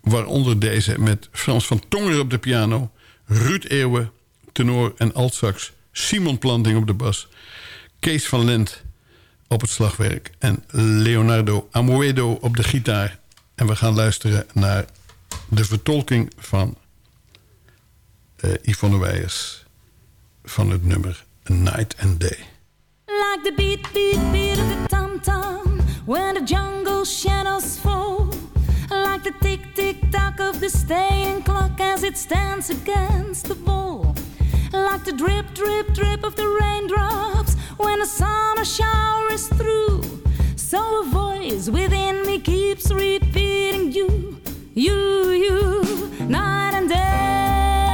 Waaronder deze met Frans van Tonger op de piano... Ruud Eeuwen, tenor en altsax... Simon Planting op de bas... Kees van Lent op het slagwerk... en Leonardo Amoedo op de gitaar. En we gaan luisteren naar de vertolking van uh, Yvonne Weijers... van het nummer Night and Day. Like the beat, beat, beat of the tom-tom When the jungle shadows fall staying clock As it stands against the wall. Like the drip, drip, drip of the raindrops When a summer shower is through. So a voice within me keeps repeating you You, you, night and day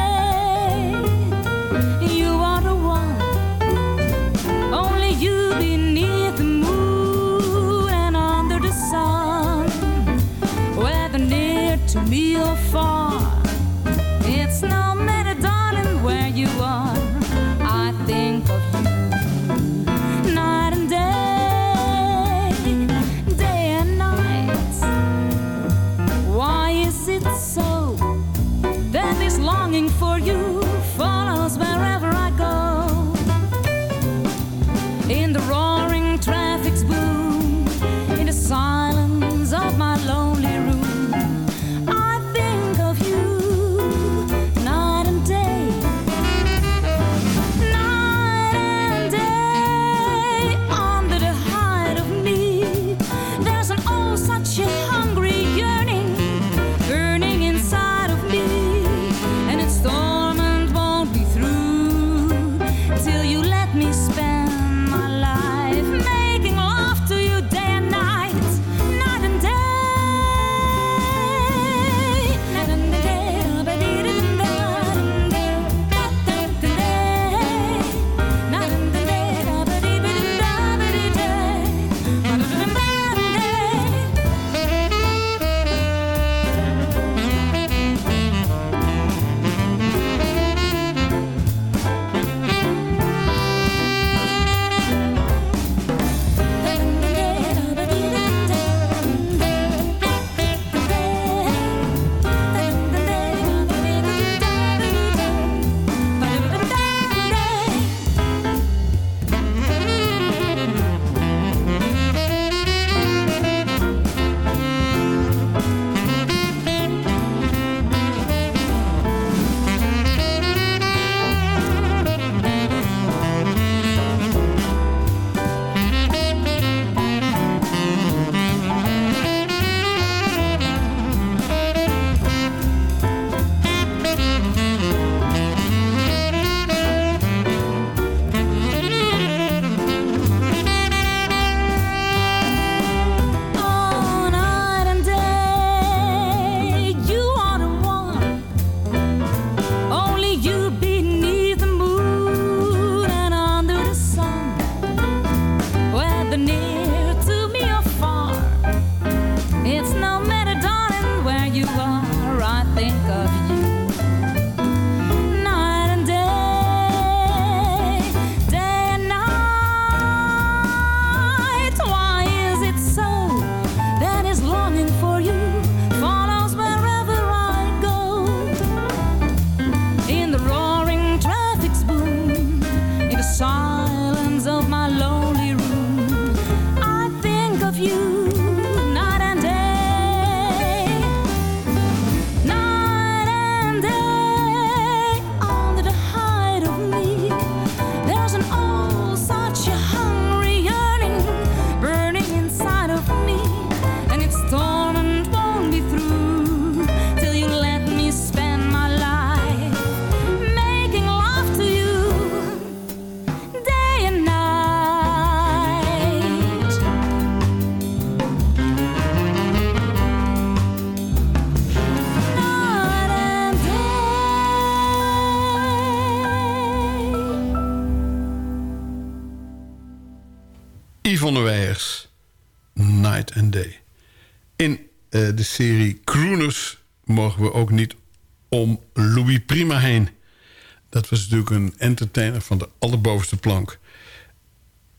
Dat was natuurlijk een entertainer van de allerbovenste plank.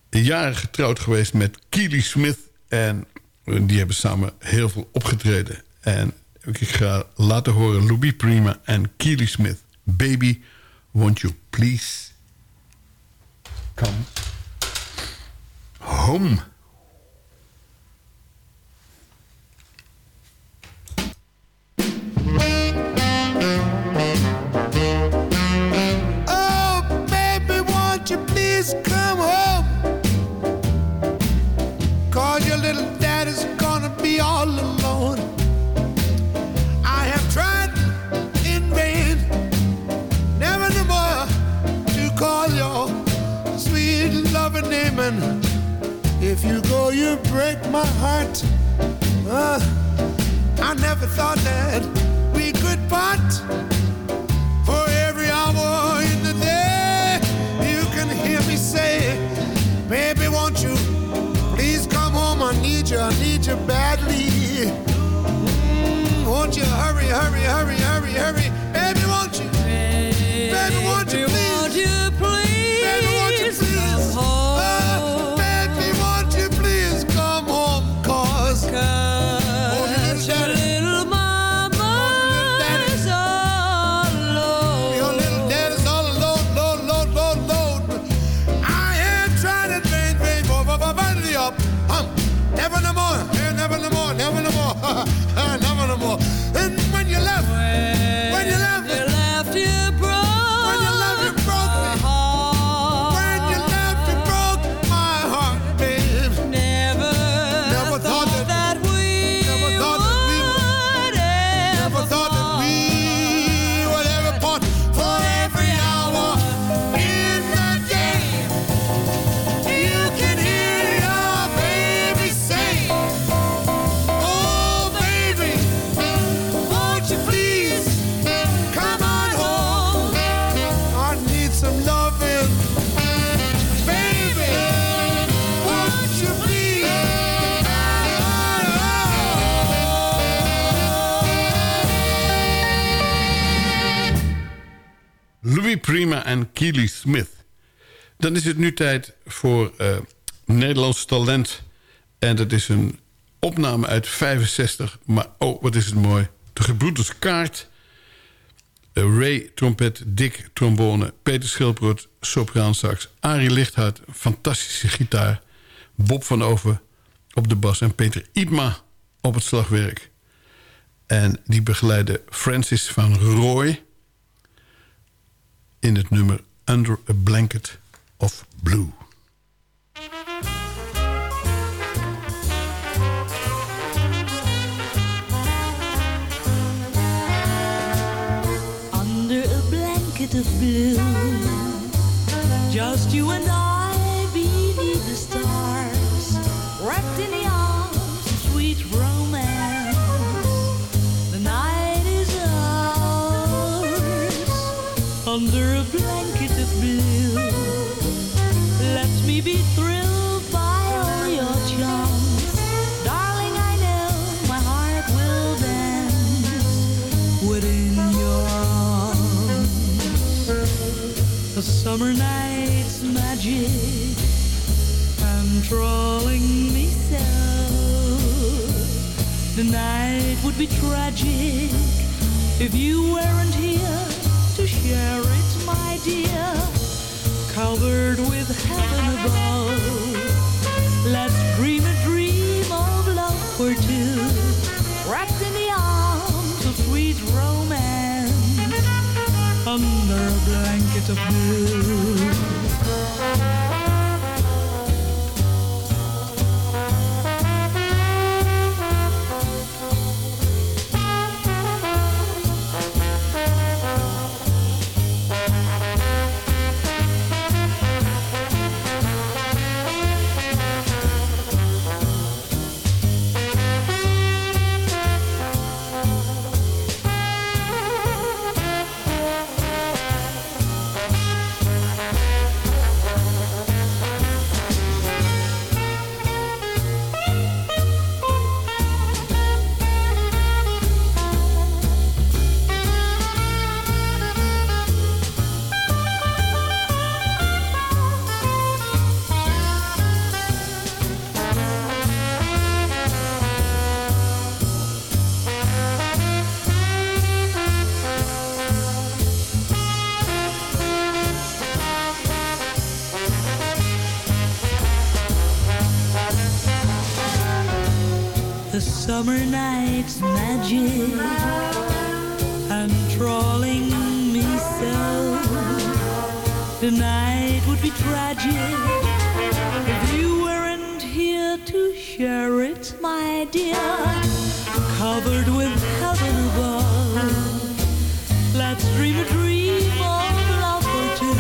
Jaren getrouwd geweest met Keely Smith. En die hebben samen heel veel opgetreden. En ik ga laten horen Louis Prima en Keely Smith. Baby, won't you please come home? Sweet loving name. And if you go, you break my heart. Uh, I never thought that we could part for every hour in the day. You can hear me say, Baby, won't you please come home? I need you, I need you badly. Mm, won't you hurry, hurry, hurry, hurry, hurry? Baby, won't you? Baby, won't you please? Won't you please en Keely Smith. Dan is het nu tijd voor eh, Nederlands talent. En dat is een opname uit 65. Maar oh, wat is het mooi. De gebroeders Kaart. eh, Ray trompet, Dick trombone, Peter Schilproot sopraansax, Arie Lichthart fantastische gitaar, Bob van Over op de bas en Peter Iepma op het slagwerk. En die begeleiden Francis van Rooij in het nummer Under a Blanket of Blue. under a blanket of blue. Just you and I summer night's magic controlling me so. The night would be tragic if you weren't here to share it, my dear. Covered with heaven above, let's dream a dream of love for two, wrapped in the arms of sweet romance under of you. The night would be tragic if you weren't here to share it, my dear. Covered with heaven above, let's dream a dream of love for two,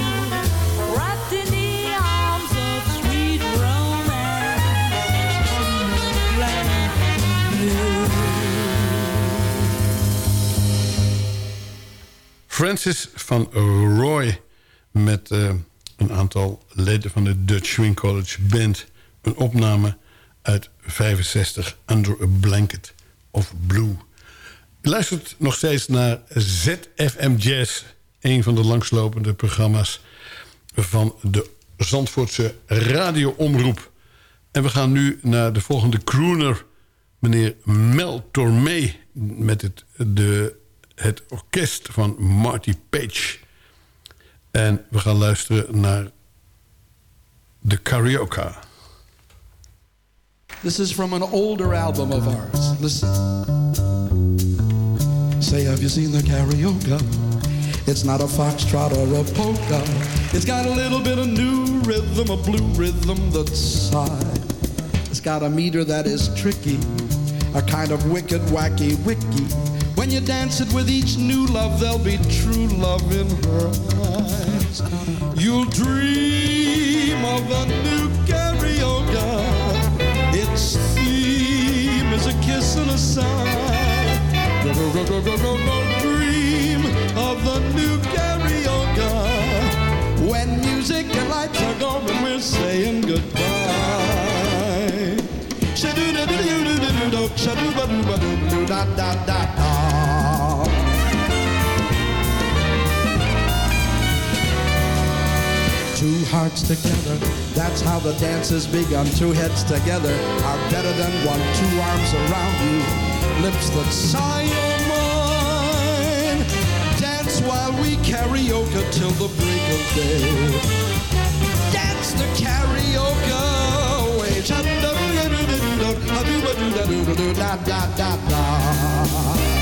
wrapped in the arms of sweet romance. under blanket blue. Francis van Roy met eh, een aantal leden van de Dutch Swing College Band. Een opname uit 65, Under a Blanket of Blue. Luistert nog steeds naar ZFM Jazz. Een van de langslopende programma's van de Zandvoortse radioomroep. En we gaan nu naar de volgende crooner, meneer Mel Tormé... met het, de, het orkest van Marty Page. En we gaan luisteren naar de carioca. This is from an older album of ours. Listen. Say, have you seen the carioca? It's not a foxtrot or a polka. It's got a little bit of new rhythm, a blue rhythm that's high. It's got a meter that is tricky, a kind of wicked, wacky, wicky. When you dance it with each new love, there'll be true love in her eyes. You'll dream of the new carioca. Its theme is a kiss and a sigh. Go, go, go, go, go, go, dream of the new carioca. When music and lights are gone, we're saying goodbye. Shadoo da doo doo doo doo doo, shadoo ba doo ba doo doo da da da. Hearts together, that's how the dance has begun. Two heads together are better than one. Two arms around you, lips that sigh your mine. Dance while we carioca till the break of day. Dance the carioca away. Sha-da-da-da-da-da-da-da-da-da-da-da-da-da-da-da. Bobby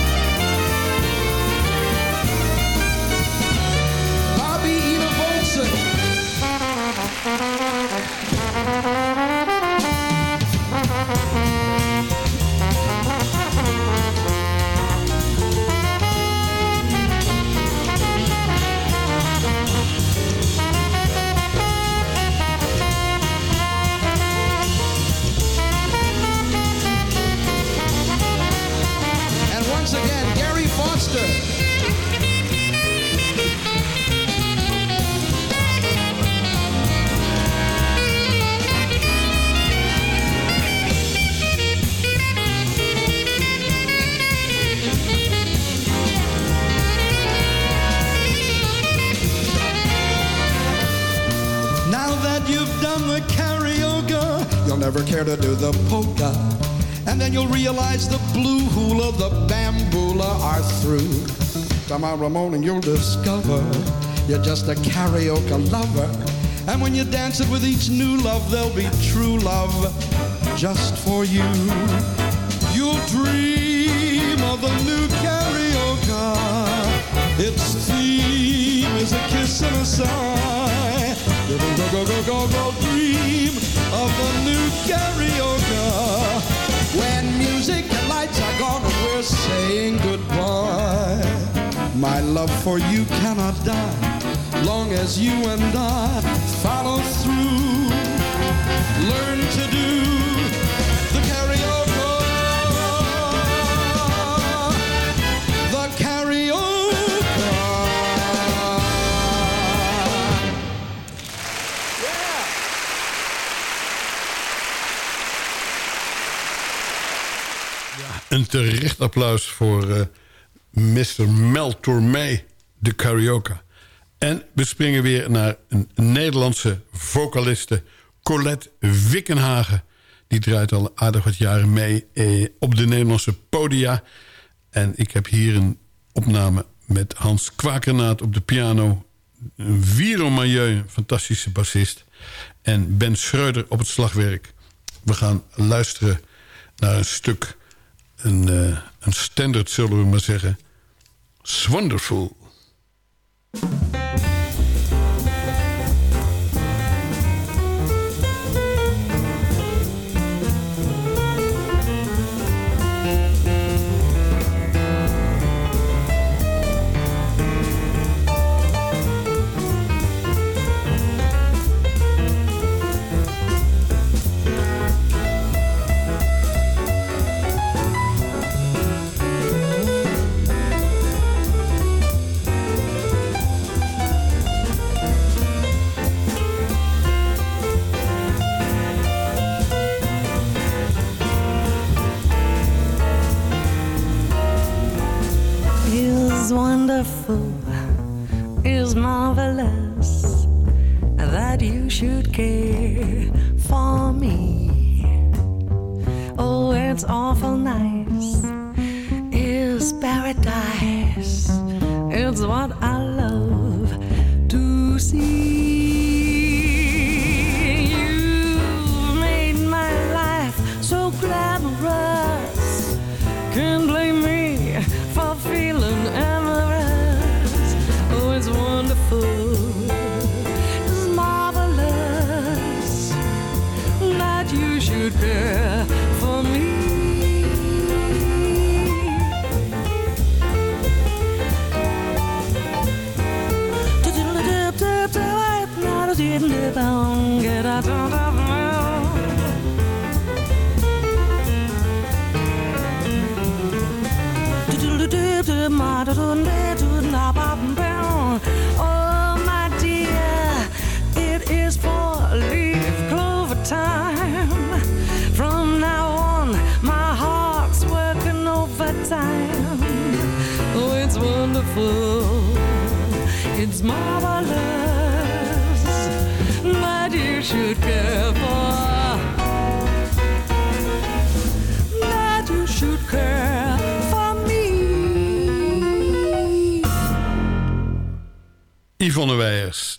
You'll the blue hula, the bamboola are through. Tomorrow morning you'll discover you're just a carioca lover. And when you dance it with each new love, there'll be true love just for you. You'll dream of a new carioca. Its theme is a kiss and a sigh. Go, go, go, go, go, go, dream of the new carioca. When music and lights are gone and we're saying goodbye. My love for you cannot die long as you and I follow through. Learn to do Een terecht applaus voor eh, Mr. Mel Tormé, de karaoke. En we springen weer naar een Nederlandse vocaliste... Colette Wickenhagen. Die draait al aardig wat jaren mee eh, op de Nederlandse podia. En ik heb hier een opname met Hans Kwakernaat op de piano... Mailleu, een fantastische bassist... en Ben Schreuder op het slagwerk. We gaan luisteren naar een stuk een, eh, een standaard, zullen we maar zeggen. Wonderful.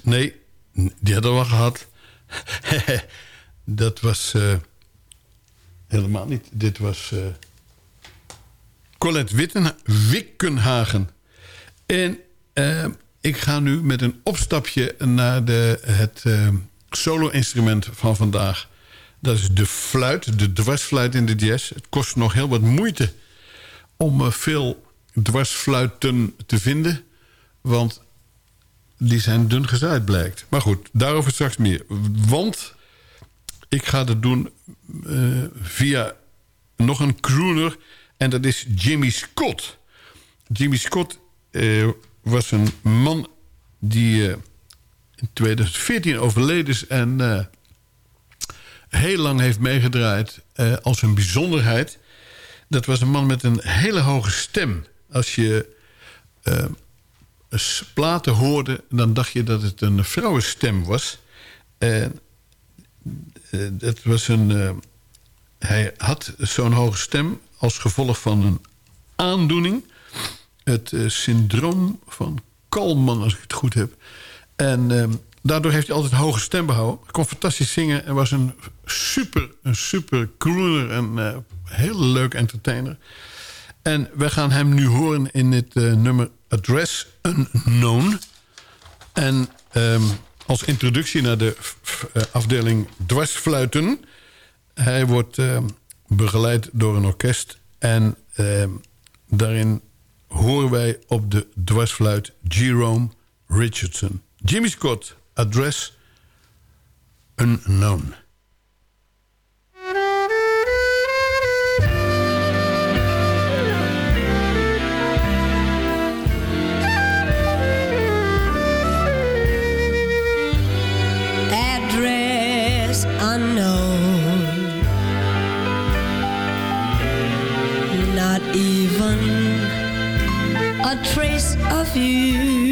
Nee, die hadden we al gehad. dat was eh, helemaal niet. Dit was eh, Colette Witten, Wickenhagen. En eh, ik ga nu met een opstapje naar de, het solo-instrument van vandaag. Dat is de fluit, de dwarsfluit in de jazz. Het kost nog heel wat moeite om veel dwarsfluiten te vinden. Want die zijn dun gezaaid blijkt. Maar goed, daarover straks meer. Want ik ga dat doen eh, via nog een crooner. En dat is Jimmy Scott. Jimmy Scott eh, was een man die eh, in 2014 overleden is... en heel lang heeft meegedraaid als een bijzonderheid. Dat was een man met een hele hoge stem. Als je platen hoorde, dan dacht je dat het een vrouwenstem was. En eh, het was een... eh, hij had zo'n hoge stem als gevolg van een aandoening. Het eh, syndroom van Kalman, als ik het goed heb. En ehm, daardoor heeft hij altijd hoge stem behouden. Kon fantastisch zingen en was een super, een super crooner en eh heel leuk entertainer. En we gaan hem nu horen in het eh, nummer Address Unknown. En ehm, als introductie naar de eh, afdeling dwarsfluiten... hij wordt ehm, begeleid door een orkest... en ehm, daarin horen wij op de dwarsfluit Jerome Richardson. Jimmy Scott, Address Unknown. You.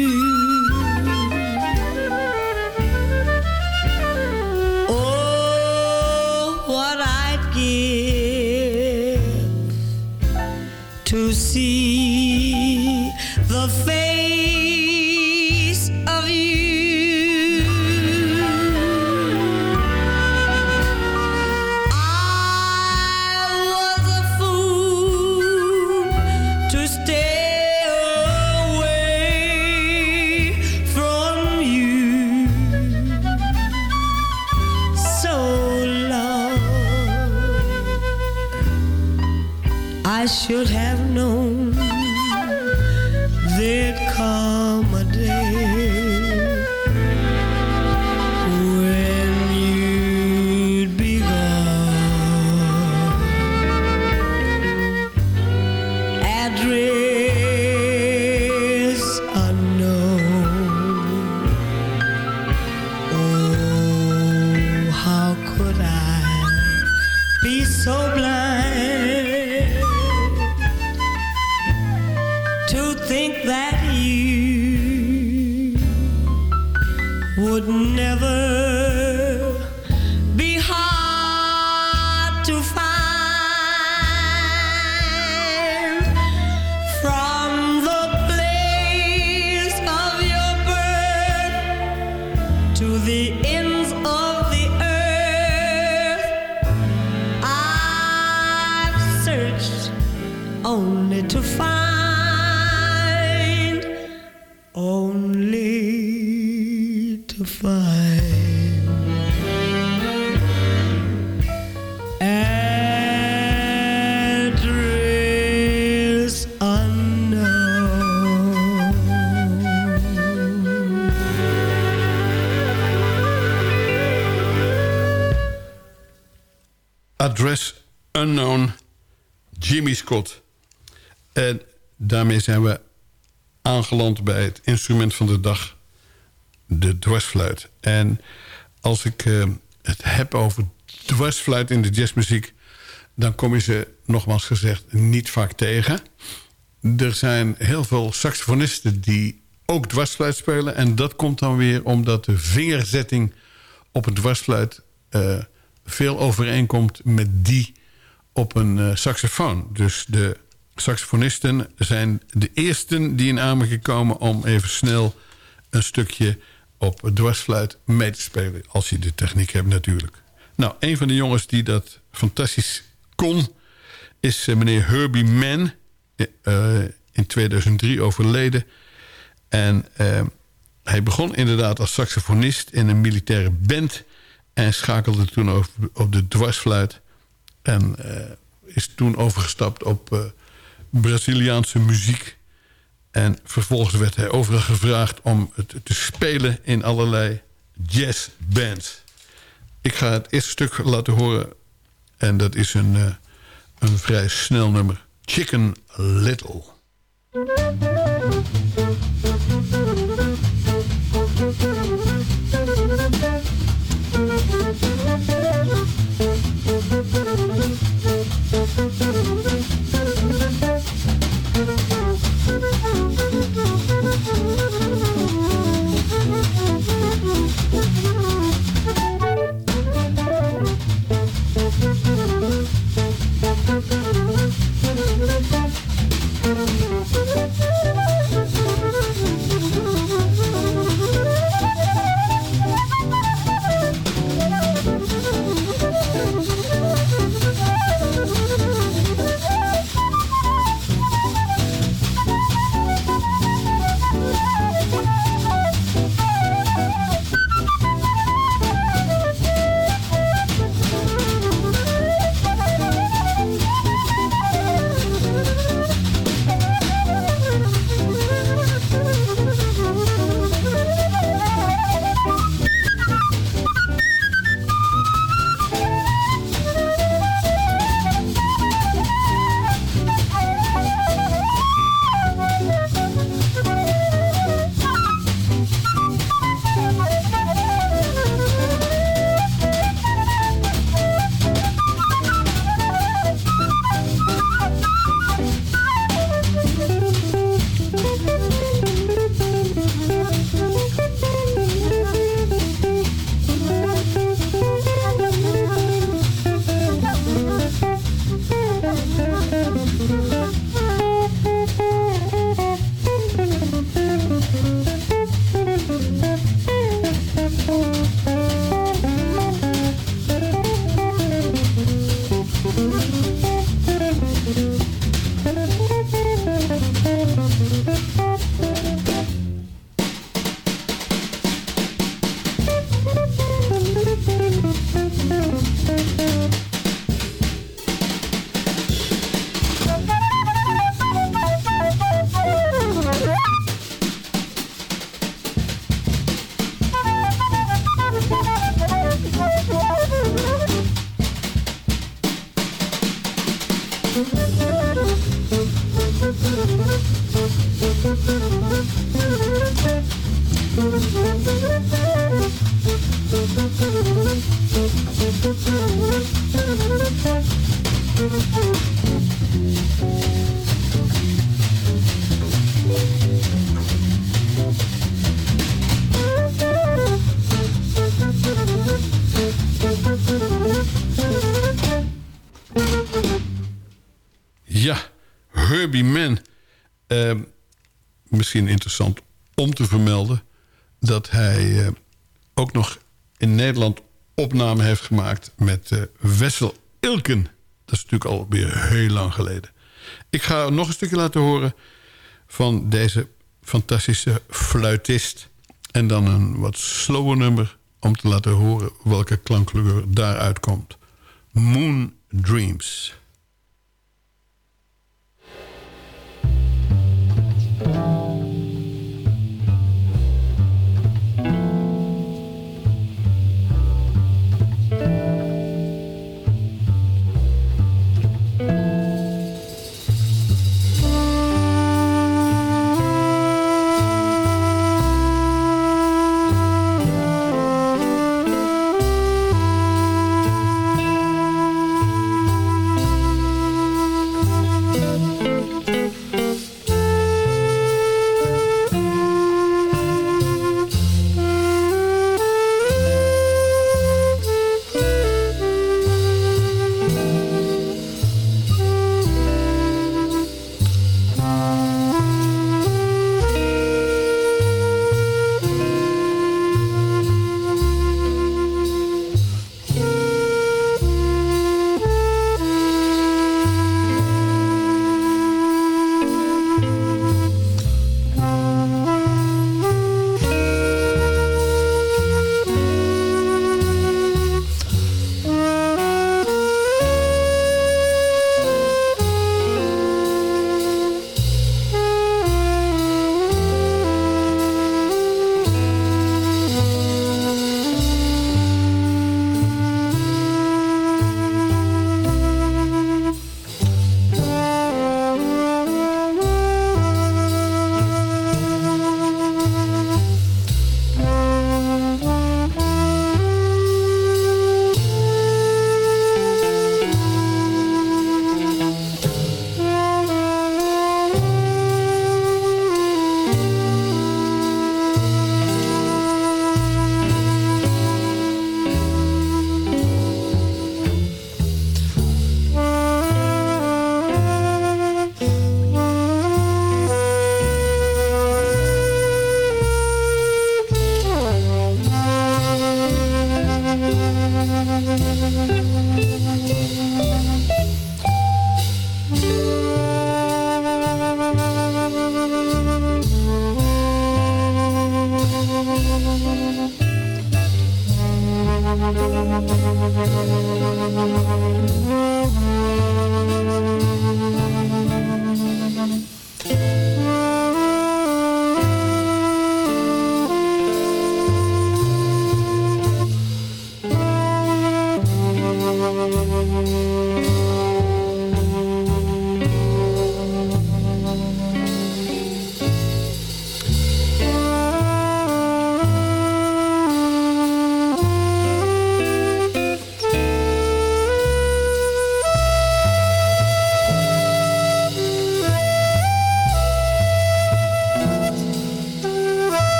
En daarmee zijn we aangeland bij het instrument van de dag, de dwarsfluit. En als ik eh, het heb over dwarsfluit in de jazzmuziek... dan kom je ze, nogmaals gezegd, niet vaak tegen. Er zijn heel veel saxofonisten die ook dwarsfluit spelen... en dat komt dan weer omdat de vingerzetting op een dwarsfluit... eh, veel overeenkomt met die op een eh, saxofoon. Dus de saxofonisten zijn de eersten die in aanmerking komen... om even snel een stukje op dwarsfluit mee te spelen. Als je de techniek hebt natuurlijk. Nou, een van de jongens die dat fantastisch kon... is eh, meneer Herbie Mann. eh, in 2003 overleden. En hij begon inderdaad als saxofonist in een militaire band... en schakelde toen over op de dwarsfluit... en eh, is toen overgestapt op eh, Braziliaanse muziek... En vervolgens werd hij overal gevraagd om het te spelen in allerlei jazzbands. Ik ga het eerste stuk laten horen. En dat is een, eh, een vrij snel nummer. Chicken Little. Misschien interessant om te vermelden... dat hij eh, ook nog in Nederland opname heeft gemaakt... met eh, Wessel Ilken. Dat is natuurlijk alweer heel lang geleden. Ik ga nog een stukje laten horen van deze fantastische fluitist. En dan een wat slower nummer om te laten horen welke klankkleur daaruit komt. Moon Dreams.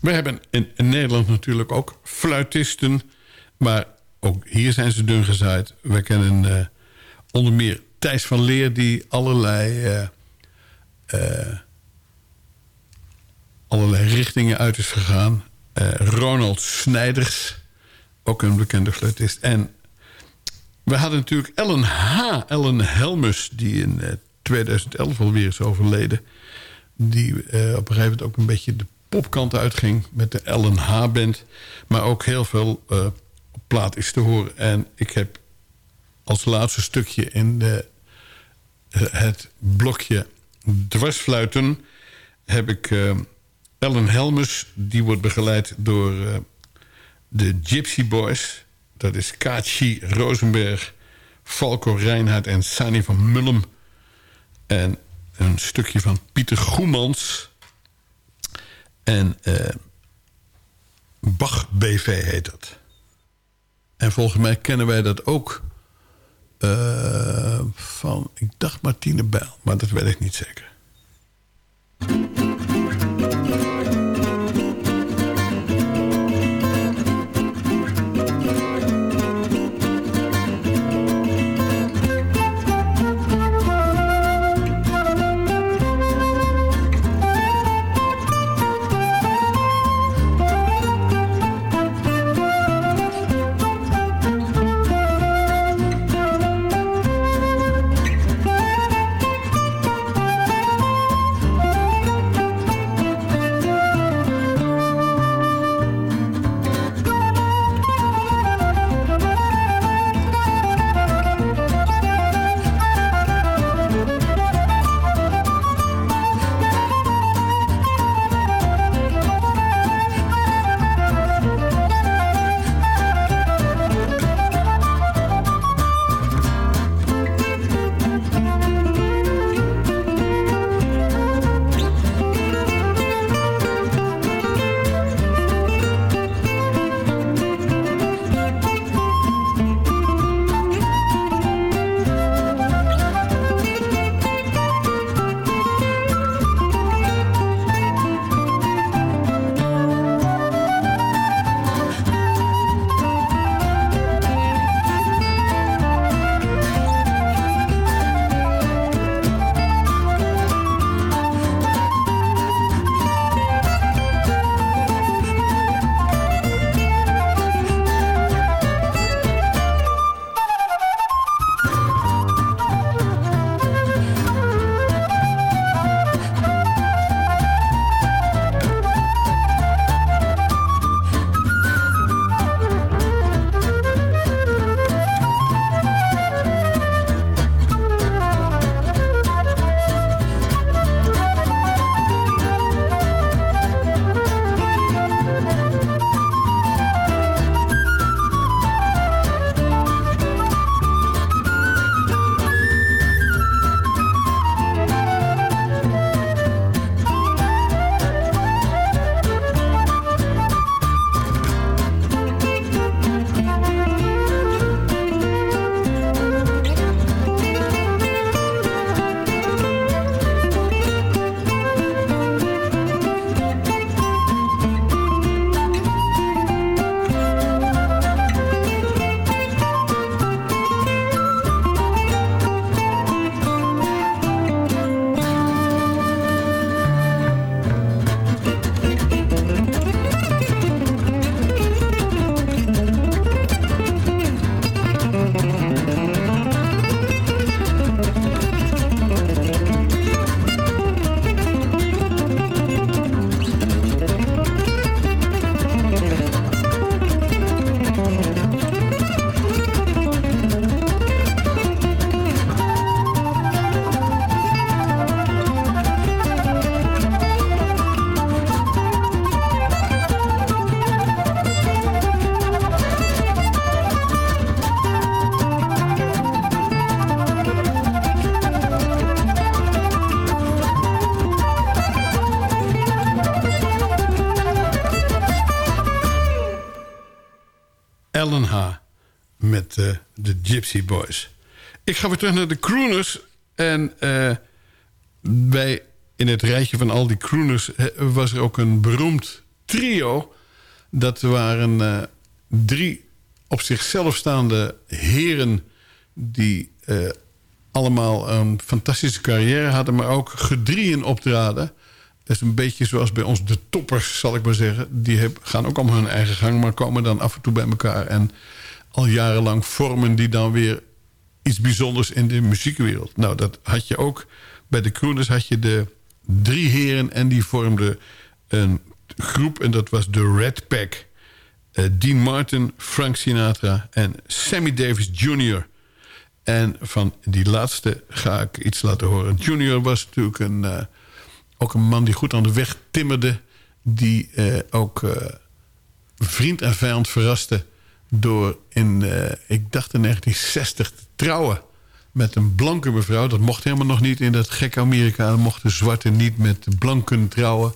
We hebben in, Nederland natuurlijk ook fluitisten. Maar ook hier zijn ze dun gezaaid. We kennen eh, onder meer Thijs van Leer... die allerlei, eh, eh, allerlei richtingen uit is gegaan. Ronald Snijders, ook een bekende fluitist. En we hadden natuurlijk Ellen H. Ellen Helmus... die in eh, 2011 alweer is overleden. Die op een gegeven moment ook een beetje de popkant uitging... met de Ellen H-band. Maar ook heel veel op plaat is te horen. En ik heb als laatste stukje in de, het blokje dwarsfluiten... heb ik eh, Ellen Helmus. Die wordt begeleid door eh, de Gypsy Boys. Dat is Kaatje Rosenberg... Falco Reinhardt en Sani van Mullum... En een stukje van Pieter Goemans. En eh, Bach BV heet dat. En volgens mij kennen wij dat ook eh, van, ik dacht Martine Bijl, maar dat weet ik niet zeker. Eh, de Gypsy Boys. Ik ga weer terug naar de crooners. En eh, bij, in het rijtje van al die crooners was er ook een beroemd trio. Dat waren eh, drie op zichzelf staande heren... die allemaal een fantastische carrière hadden... maar ook gedrieën optraden. Dat is een beetje zoals bij ons de toppers, zal ik maar zeggen. Die gaan ook allemaal hun eigen gang... maar komen dan af en toe bij elkaar. En al jarenlang vormen die dan weer iets bijzonders in de muziekwereld. Nou, dat had je ook. Bij de Crooners had je de drie heren... en die vormden een groep en dat was de Red Pack. Eh, Dean Martin, Frank Sinatra en Sammy Davis Jr. En van die laatste ga ik iets laten horen. Junior was natuurlijk een, eh, ook een man die goed aan de weg timmerde. Die eh, ook vriend en vijand verraste door in, eh, ik dacht in 1960 te trouwen met een blanke mevrouw. Dat mocht helemaal nog niet in dat gekke Amerika. Mochten zwarten niet met blanken trouwen.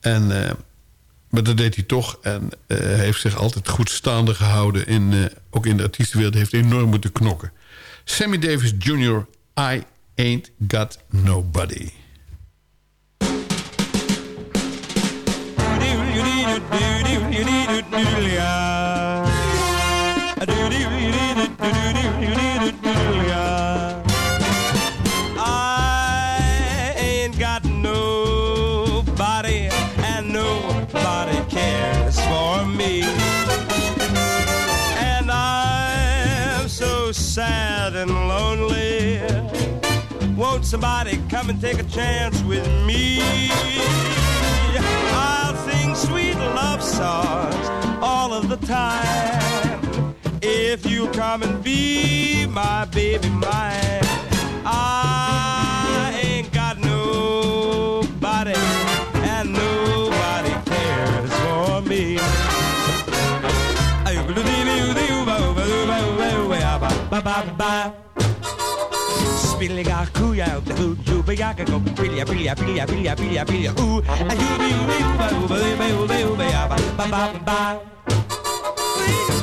En eh, Maar dat deed hij toch. En hij heeft zich altijd goed staande gehouden. In, ook in de artiestenwereld heeft enorm moeten knokken. Sammy Davis Jr. I Ain't Got Nobody. Somebody come and take a chance with me? I'll sing sweet love songs all of the time. If you come and be my baby, mine. I ain't got nobody, and nobody cares for me. Spilliga kuya the hood you be ga go pilya pilya pilya pilya pilya pilya ooh a you be be ba ba ba ba ba ba ba ba ba Øya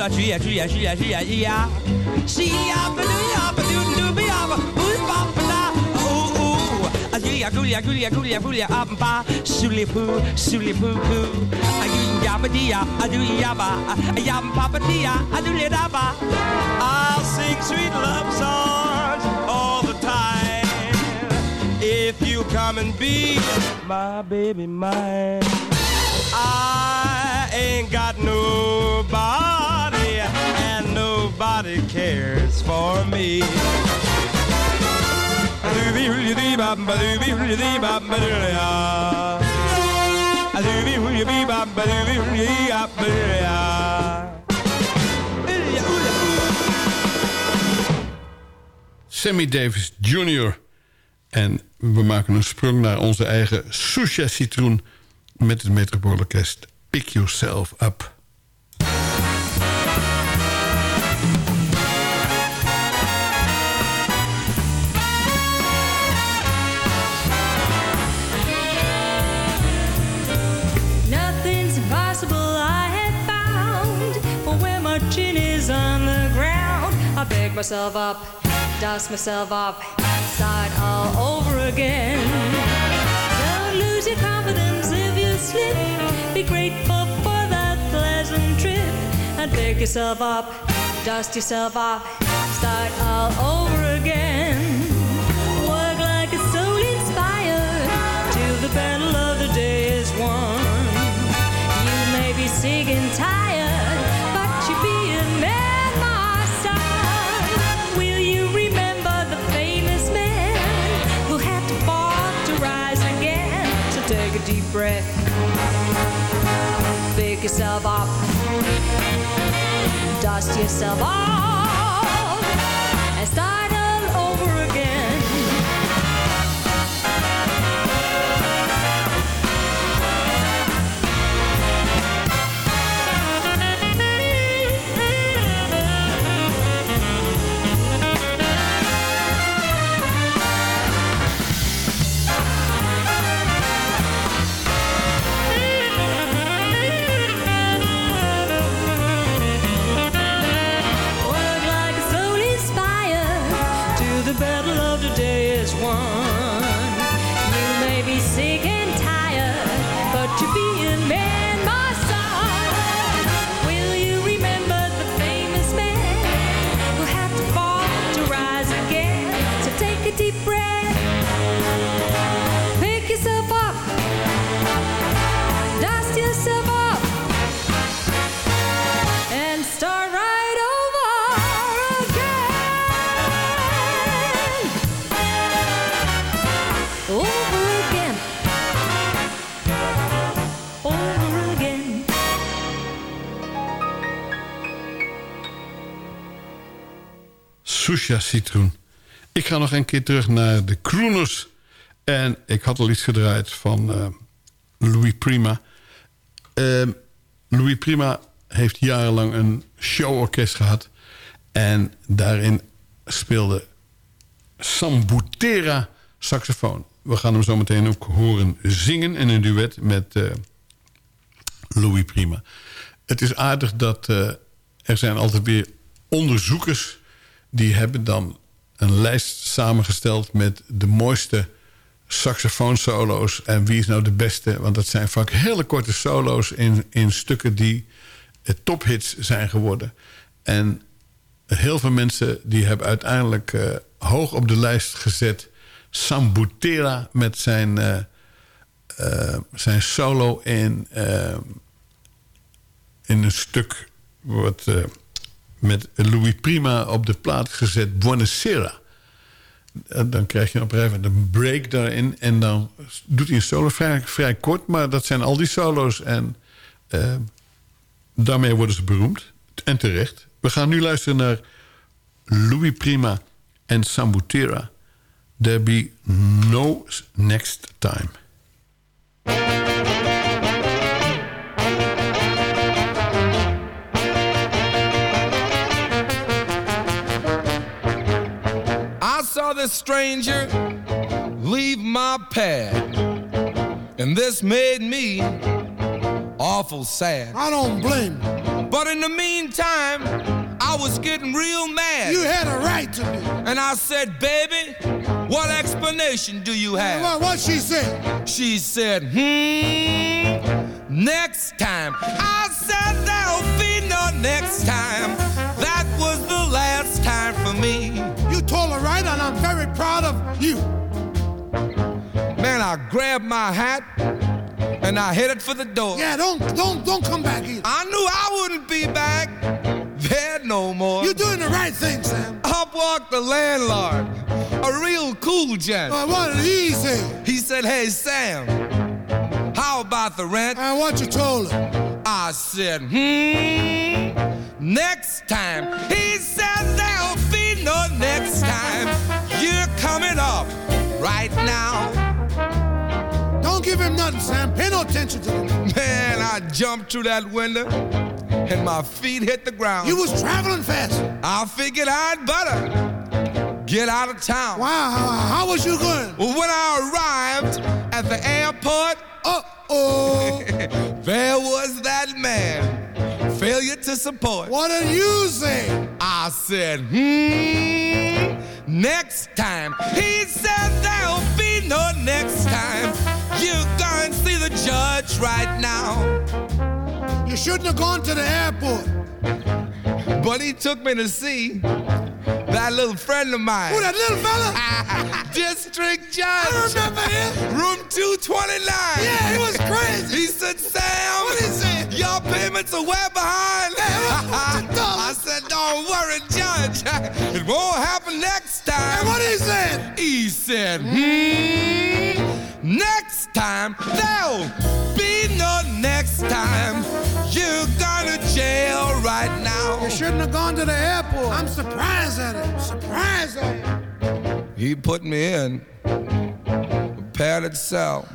a chia, chia, chia, chia, chia. She up a doo up a doo doo be up a ooh pop a da ooh ooh. A chia, chia, chia, chia, chia, up and pa. Suli poo, suli poo poo. A you yabba dia, a do yabba, a yam papa dia, a do yabba. I'll sing sweet love songs all the time if you come and be my baby mine. I ain't got nobody. And nobody cares for me. Sammy Davis Jr. En we maken een sprong naar onze eigen Susha Citroen... met het Metropoolorkest Pick Yourself Up. Myself up, dust myself off, start all over again. Don't lose your confidence if you slip. Be grateful for that pleasant trip. And pick yourself up, dust yourself up, start all over again. Work like a soul inspired till the battle of the day is won. You may be sick yourself up, dust yourself off, Citroen. Ik ga nog een keer terug naar de Crooners. En ik had al iets gedraaid van eh, Louis Prima. Ehm, Louis Prima heeft jarenlang een showorkest gehad. En daarin speelde Sam Butera saxofoon. We gaan hem zo meteen ook horen zingen in een duet met eh, Louis Prima. Het is aardig dat eh, er zijn altijd weer onderzoekers... die hebben dan een lijst samengesteld met de mooiste saxofoonsolo's... en wie is nou de beste, want dat zijn vaak hele korte solo's... in, in stukken die eh, tophits zijn geworden. En heel veel mensen die hebben uiteindelijk eh, hoog op de lijst gezet... Sam Butera met zijn, eh, zijn solo in, in een stuk... wat met Louis Prima op de plaat gezet, Buonasera. En dan krijg je op een gegeven moment een break daarin... en dan doet hij een solo vrij, vrij kort... maar dat zijn al die solo's en eh, daarmee worden ze beroemd. En terecht. We gaan nu luisteren naar Louis Prima en Sambutera. There be no next time. This stranger leave my path, and this made me awful sad. I don't blame you. But in the meantime, I was getting real mad. You had a right to be. And I said, baby, what explanation do you have? What, what she said? She said, hmm, next time. I said, there'll be no next time. That was the last time for me. Right, and I'm very proud of you. Man, I grabbed my hat and I headed for the door. Yeah, don't don't don't come back here. I knew I wouldn't be back there no more. You're doing the right thing, Sam. Up walked the landlord, a real cool gent. What did he say? He said, Hey, Sam, how about the rent? And what you told him. I said, Hmm, next time. He said, There'll be no next time. You're coming up right now. Don't give him nothing, Sam. Pay no attention to him. Man, I jumped through that window and my feet hit the ground. You was traveling fast. I figured I'd better get out of town. Wow, how, was you going? Well, when I arrived at the airport, Uh-oh. there was that man. Failure to support. what did you say? I said, hmm, next time. He said there'll be no next time. You're going to see the judge right now. You shouldn't have gone to the airport. But he took me to see that little friend of mine. Who, that little fella? District Judge. I remember him. Room 229. Yeah, he was crazy. He said, Sam, What he say? your payments are way behind. I said, don't worry, Judge. It won't happen next time. And what he said? He said, hmm, next time, there'll be no next time. You're gonna jail right now. You shouldn't have gone to the airport. I'm surprised at it. Surprised at it. He put me in a padded cell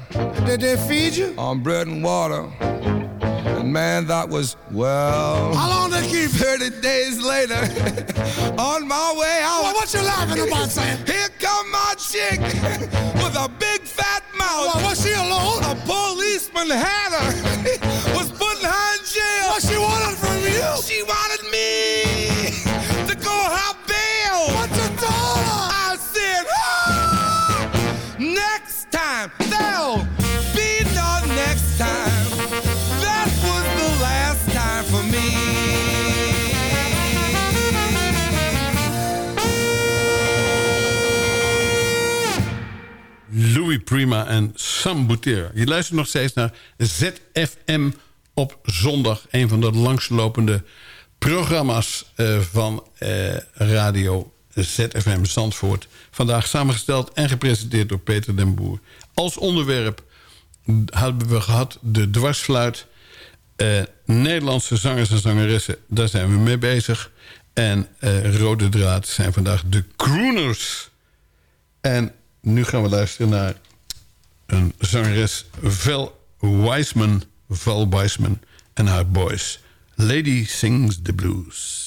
Did they feed you? on bread and water. And man, that was, well, How long they keep you? 30 days later, on my way out. Well, what you laughing about, Sam? Here come my chick with a big fat mouth. Well, alone? A policeman had her, was putting her in jail. What she wanted from you? She wanted Prima en Sam Boutera. Je luistert nog steeds naar ZFM op zondag. Een van de langstlopende programma's eh, van eh, radio ZFM Zandvoort. Vandaag samengesteld en gepresenteerd door Peter den Boer. Als onderwerp hebben we gehad de dwarsfluit... Uh, Nederlandse zangers en zangeressen, daar zijn we mee bezig. En rode draad zijn vandaag de crooners. En nu gaan we luisteren naar een zangeres Val Wiseman, Val Wiseman en haar boys. Lady Sings the Blues.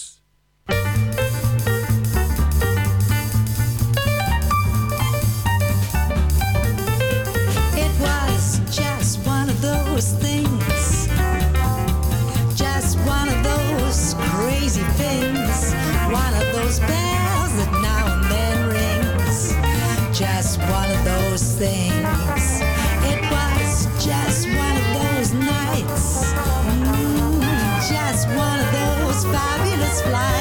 fly.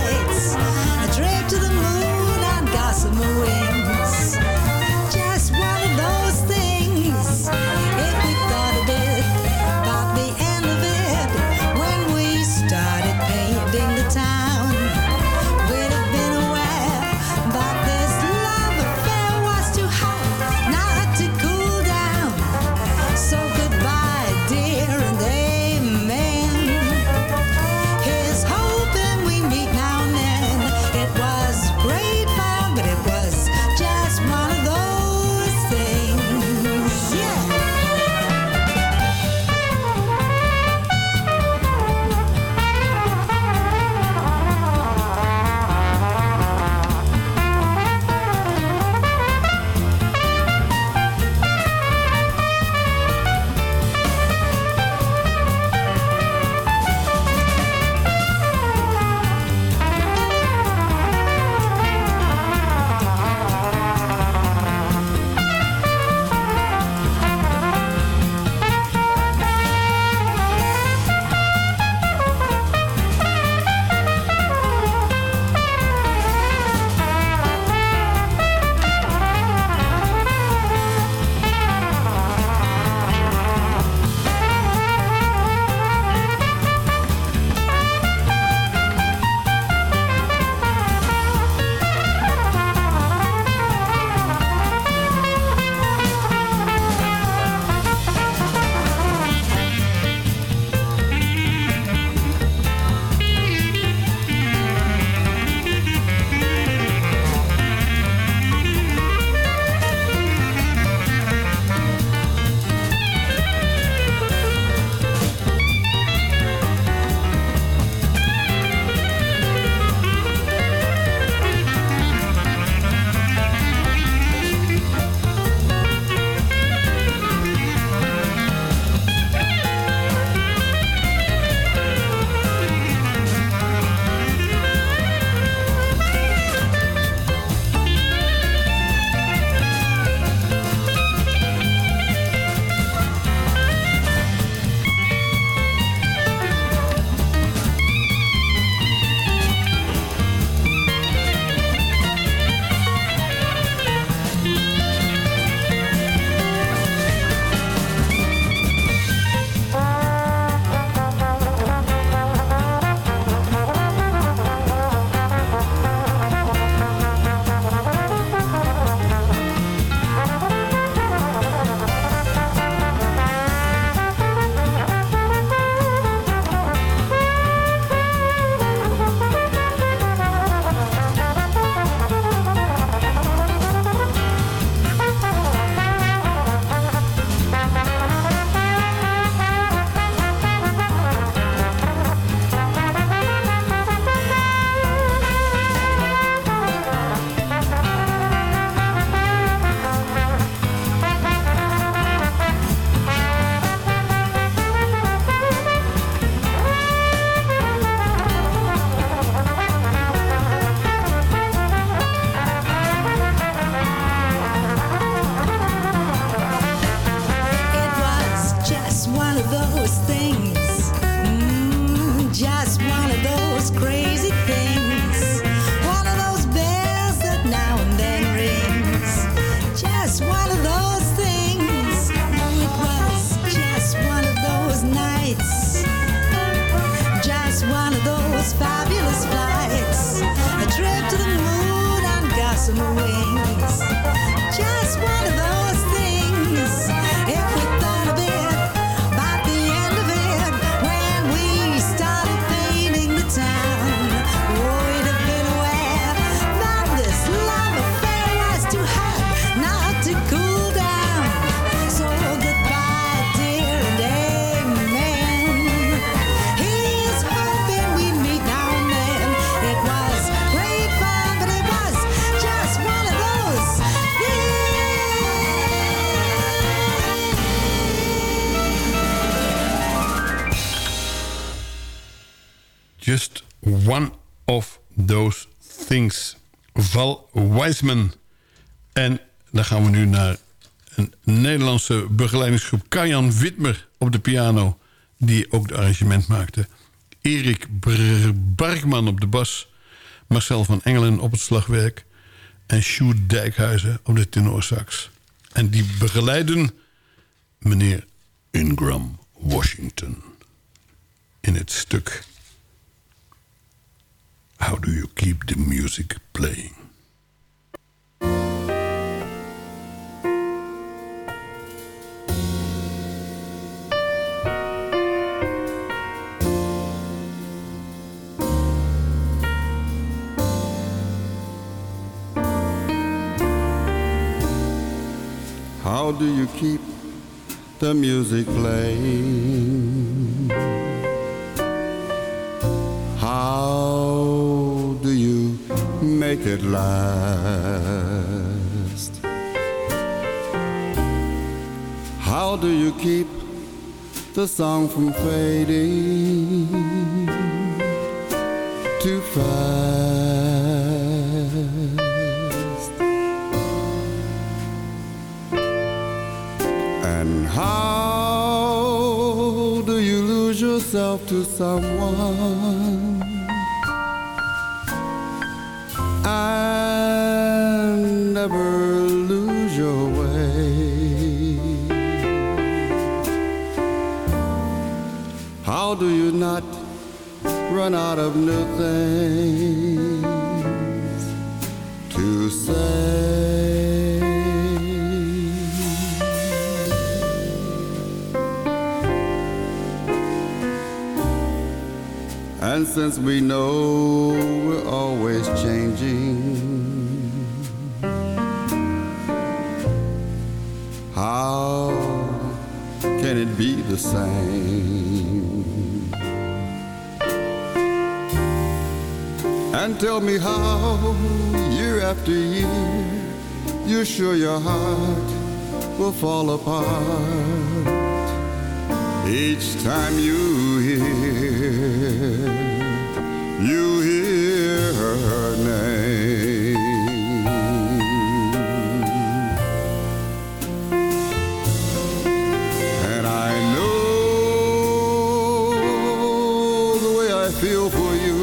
En dan gaan we nu naar een Nederlandse begeleidingsgroep. Kajan Witmer op de piano, die ook de arrangement maakte. Erik Barkman op de bas. Marcel van Engelen op het slagwerk. En Sjoerd Dijkhuizen op de tenorsax. En die begeleiden meneer Ingram Washington. In het stuk How do you keep the music playing? How do you keep the music playing? How do you make it last? How do you keep the song from fading too fast? Yourself to someone and never lose your way? How do you not run out of new things since we know we're always changing, how can it be the same? And tell me how, year after year, you're sure your heart will fall apart each time you hear feel for you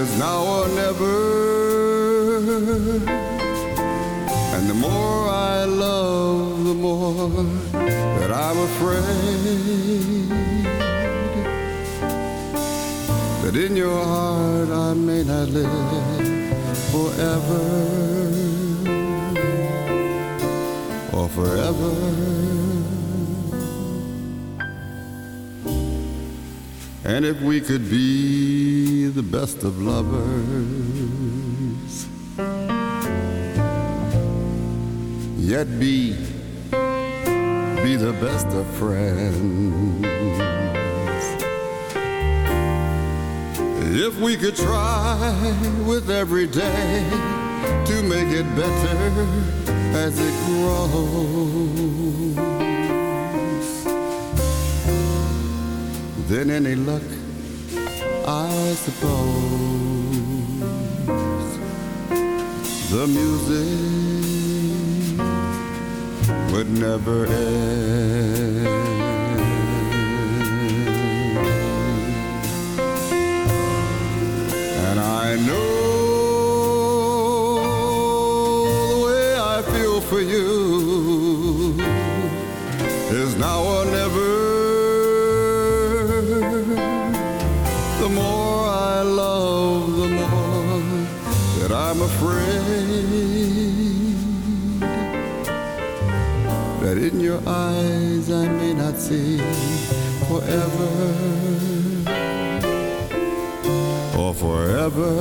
is now or never and the more I love, the more that I'm afraid that in your heart I may not live forever or forever. And if we could be the best of lovers, yet be be the best of friends. If we could try with every day to make it better as it grows, then any luck, I suppose, the music would never end. And I know the way I feel for you is now or your eyes I may not see forever or forever.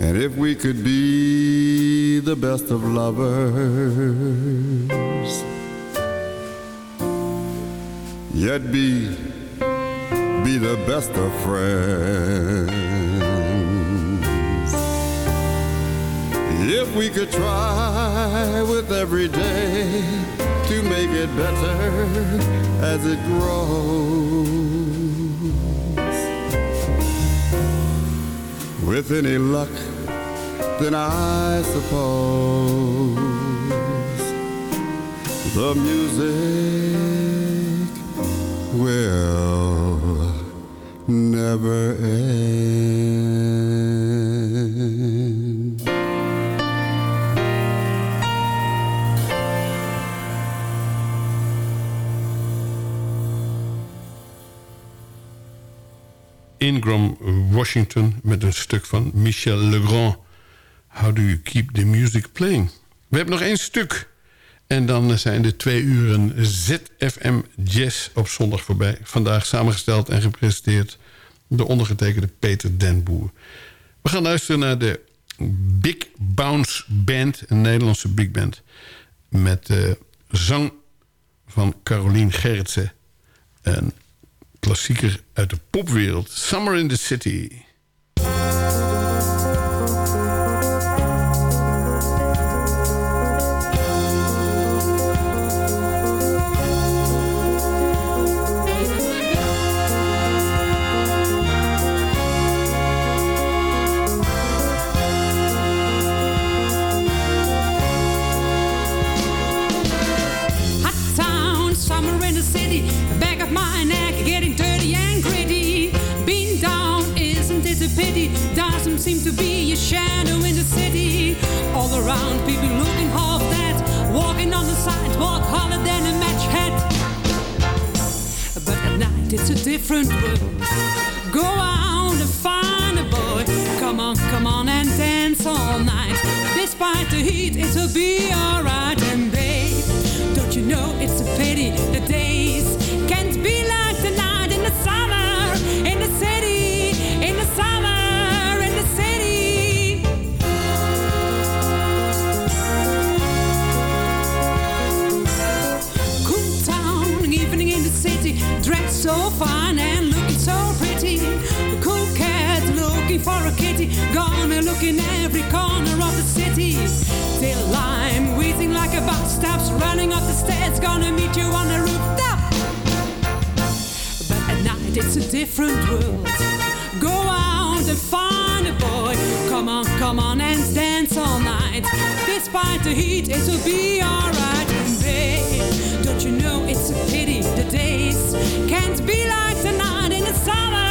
And if we could be the best of lovers, yet be be the best of friends. If we could try with every day to make it better as it grows. With any luck, then I suppose the music will never end. Ingram Washington met een stuk van Michel Legrand. How do you keep the music playing? We hebben nog één stuk. En dan zijn de twee uren ZFM Jazz op zondag voorbij. Vandaag samengesteld en gepresenteerd door ondergetekende Peter Den Boer. We gaan luisteren naar de Big Bounce Band, een Nederlandse big band. Met eh, zang van Carolien Gerritsen. Een klassieker uit de popwereld. Summer in the City. Pity? Doesn't seem to be a shadow in the city. All around, people looking half dead. Walking on the sidewalk, hotter than a match head. But at night, it's a different world. Go out and find a boy. Come on, come on and dance all night. Despite the heat, it'll be alright. And babe, don't you know it's a pity the days so fine and looking so pretty. The cool cat looking for a kitty, gonna look in every corner of the city. Till I'm wheezing like a bus stops, running up the stairs, gonna meet you on the rooftop. But at night it's a different world. Go out and find a boy. Come on, come on and dance all night. Despite the heat, it'll be alright. Don't you know it's a pity the days can't be like the night in the summer?